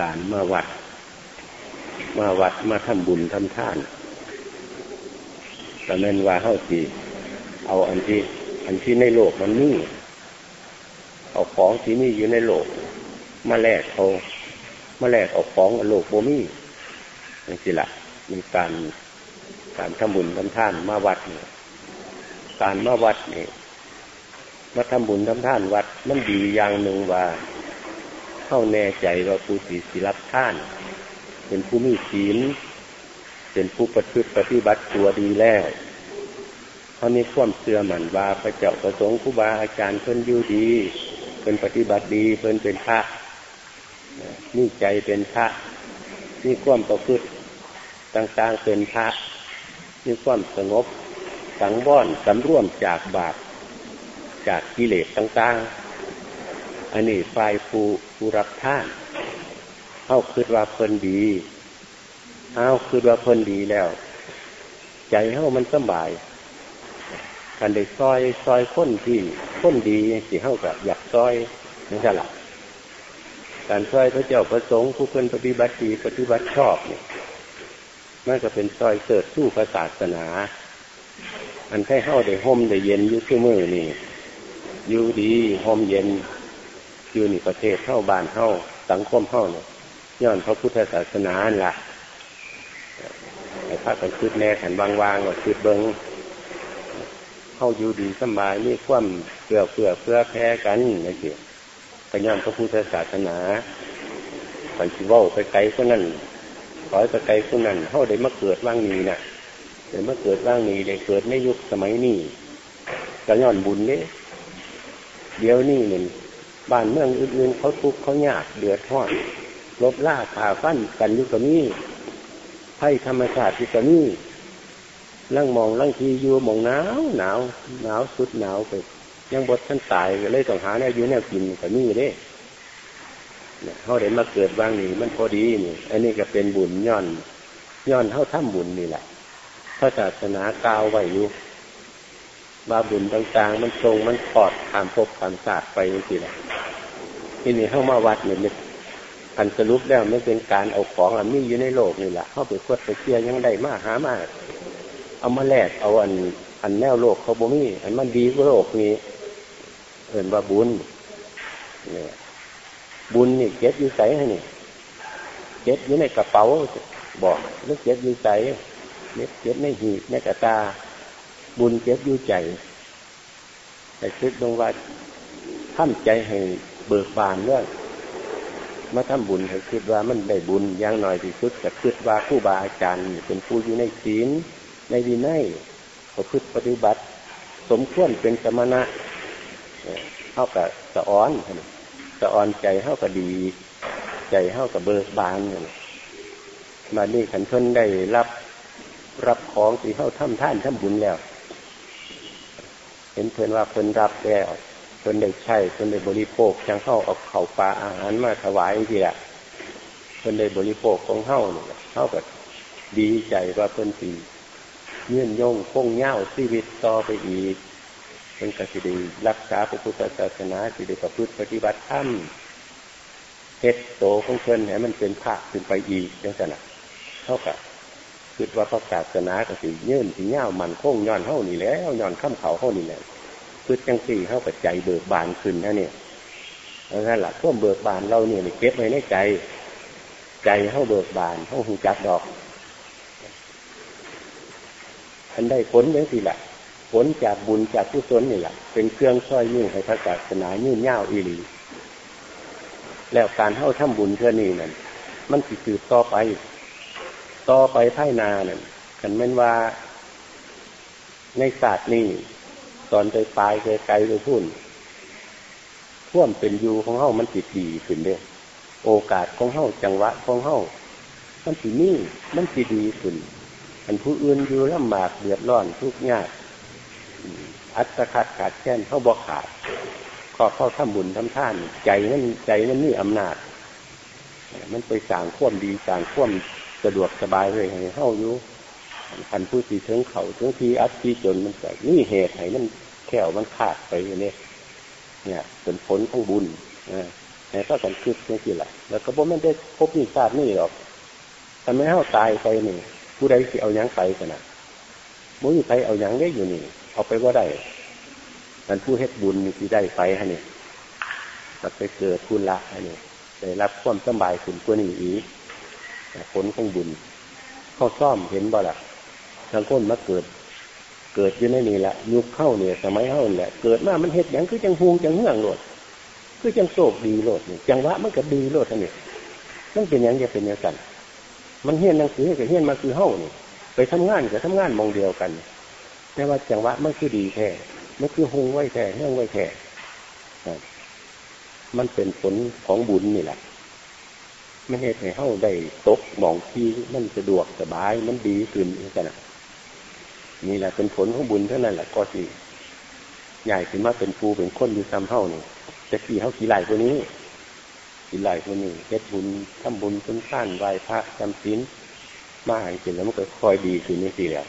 การมาวัด มาวัดมาทำบุญทำทานแต่เน้นว่าเท่าที่เอาอันที่ อันที่ในโลกมันนี่เอาของที่นี่อยู่ในโลก มาแลกเขามาแลกเอาของโลกโบมี่นี่สิละมีการการทำบุญทำทานมาวัดเนี่ยการมาวัดเนี่ยมาทำบุญทำทานวัดมันดีอย่างหนึ่งว่า เข้าแน่ใจว่าผู้ศีศิรับท่าน เป็นผู้มีศีล เป็นผู้ประพฤติปฏิบัติตัวดีแล้วเขามีความเสื่อมันว่าพระเจ้าประสงค์ครูบาอาจารย์เพิ่นอยู่ดีเป็นปฏิบัติดีเพิ่นเป็นพระนี่ใจเป็นพระนี่ความประพฤติต่างๆเป็นพระนี่ความสงบสังวรสำร่วมจากบาปจากกิเลสต่างๆ อันนี้ฝ่ายผู้ผู้รับท่านเอาคิดว่าเพิ่นดีเอาคิดว่าเพิ่นดีแล้ว ใจเฮามันสบายกันได้ซอยซอยค้นที่ค้นดีสิเฮากับอยากซอยนั่นแหละการซอยพระเจ้าประสงค์ผู้เพิ่นปฏิบัติดีปฏิบัติชอบเนี่ยมันก็เป็นซอยเกิดสู้พระศาสนา อันให้เฮาได้ห่มได้เย็นอยู่ที่มือนี่อยู่ดีห่มเย็น อยู่นี่ประเทศเท่าบ้านเท่าสังคมเท่าเนี่ยย้อนพระพุทธศาสนาล่ะไอ้พระกันคืดแน่ขันวางวางว่าคืดเบิงเข้าอยู่ดีสบายมีความเพื่อเพื่อเพื่อแพ้กันนี่สิพย้อนพระพุทธศาสนาปัญชิว่าไปไกลคนนั้นขอยไปไกลคนนั้นเข้าได้มาเกิดว่างนี้นะ่ะได้มาเกิดว่างนี้ได้เกิดในยุคสมัยนี้ก็ย้อนบุญเนี่ยเดี๋ยวนี้หนึ่ง บ้านเมืองอื่นๆเขาทุกข์เขายากเดือดร้อนลบล่าผ่าฟันกันอยู่กับนี้ให้ธรรมชาติอยู่กับนี้ลั่งมองลั่งทีอยู่มองหนาวหนาวหนาวสุดหนาวไปยังบดท่านตายเลยต้องหาแนวอยู่แนวกินกับนี่เด้เขาได้มาเกิดบางนี่มันพอดีนี่ อันนี้ก็เป็นบุญย้อนย้อนเท่าถ้ำบุญนี่แหละพระศาสนากาวไว้อยู่บาบุญต่างๆ มันทรงมันปอดขามภพขามศาสตร์ไปสิแหละ ที่นี่เข้ามาวัดเนี่ยมันอันสรุปแล้วไม่เป็นการเอาของอันนี้อยู่ในโลกนี่แหละเข้าไปคดไปเชี่ยยังได้มาหามากเอามาแลกเอาอันอันแนวโลกเขาบ่มีอันมันดีกว่าโลกนี้เอินว่าบุญเนี่ยบุญนี่เก็บอยู่ใส่ให้นี่เก็บอยู่ในกระเป๋าบอกหรือเก็บอยู่ใส่เก็บในหีบในกระตา บุญเก็บอยู่ใจแต่คิดลงว่าทำใจให้ เบิกบานเรื่องมาทำบุญให้คิดว่ามันได้บุญอย่างหน่อยที่สุดแต่คิดว่าผู้บาอาจารย์เป็นผู้อยู่ในศีลในวินัยประพฤติปฏิบัติ สมควรเป็นสมณะเท่ากับสะอ้อนสะอ้อนใจเท่ากับดี ใจเท่ากับเบิกบานมานี่ขันชนได้รับรับของที่เข้าทำท่านทำบุญแล้ว เห็นเพื่อนว่าเพื่อนรับแล้ว เพื่อนได้ใช้เพื่อนได้บริโภคจังเข้าเอาเข่าปลาอาหารมาถวายทีละเพื่อนได้บริโภคของเข้าเนี่ยเข้ากับดีใจว่าเพื่อนสีเงื่อนยงคงเง่าชีวิตต่อไปอีกเป็นกสิดีรักษาพระพุทธศาสนาสิได้ประพฤติปฏิบัติธรรมเฮ็ดโตของเพื่นให้มันเป็นภาคขึ้นไปอีกจังสนะเท่ากับคิดว่าพระศาสนาก็สิยื่นสิเง่ามันคงย้อนเท่านี่แล้วย้อนข้ามเขาเท่านี่แหละ คิดจังสี่เท่ากับใจเบิกบานขึ้นนะเนี่ยเพราะงั้นหลักท่วมเบิกบานเราเนี่ยเก็บไว้ในใจ ใจเท่าเบิกบานเท่าหูจักดอกอันได้ผลอย่างสิแหละผลจากบุญจากกุศลนี่แหละเป็นเครื่องช่อยยิ่งให้พระศาสนายื่นเง่าอีหลีแล้วการเท่าทำบุญเท่านี้นั่นมันสิสืบต่อไป ต่อไปไพ่นาเนี่ยกันแม่นว่าในศาสตร์นี้ ตอนไปปลายเคยไกลไปพุ่นท่วมเป็นยูของเฮ้ามันติดดีขึ้นเด้โอกาสของเฮ้าจังหวะของเฮ้ามันตินี่มันติดีขึ้นอันผู้อื่นอยู่ลำบากเดือดร้อนทุกข์ยาก อัตคัดขาดแค้นเขาบอกขาดขอเข้าทำบุญทำท่าน ใจนั้นใจนั้นนี่อำนาจ มันไปสั่งข่วมดีสั่งข่วมสะดวกสบายเลยให้เข้าอยู่ พันผู้สีถึงเขาถึงทีอัดทีจนมันเกิดนี่เหตุให้มันแขวมันขาดไปเนี่ยเนี่ยเป็นผลของบุญนะแต่ก็สันคิดนี่สิละแล้วก็บ่แม่นได้พบนี่ชาตินี่หรอกทำไมเฮาตายไปนี่ ผู้ใดสิเอายังไปกันนะมุ้ยไปเอายังได้อยู่นี่ เอาไปว่าได้มันผู้เฮ็ดบุญที่ได้ไปฮะนี่มันไปเกิดคุณละฮะนี่ได้รับความสบายขึ้นกว่านี้อีกผลของบุญเขาซ่อมเห็นบ่ล่ะ ทางคนมาเกิด เกิดอยู่ในนี่แหละยุคเข้าเนี่ย สมัยเข้าเนี่ยเกิดมามันเฮ็ดอย่างคือจังฮูงจังเฮืองโลดคือจังโศกดีโลดนี่จังหวะมันก็ดีโลดท่านนี่มันเป็นอย่างจะเป็นอย่างกันมันเฮียนหนังสือกับเฮียนมาคือเฮ้านี่ไปทำงานกับทำงานมองเดียวกัน แต่ว่าจังหวะมันคือดีแท้มันคือฮงไว้แท้เฮืองไว้แท้มันเป็นผลของบุญนี่แหละมันเหตุให้เฮ้าได้ตกมองที่มันสะดวกสบายมันดีขึ้นกัน นี่แหละเป็นผลของบุญเท่านั้นแหละก็สิใหญ่ขึ้นมาเป็นฟูเป็นคนอยู่ซ้ำเท่านี่จะขี่เท่าขี่ไหลตัวนี้ขี่ไหลตัวนี้เฮ็ดบุญทำบุญต้นข้านไหวพระจำศีลมาหางศีลแล้วมันก็คอยดีขึ้นนี่สิแล้ว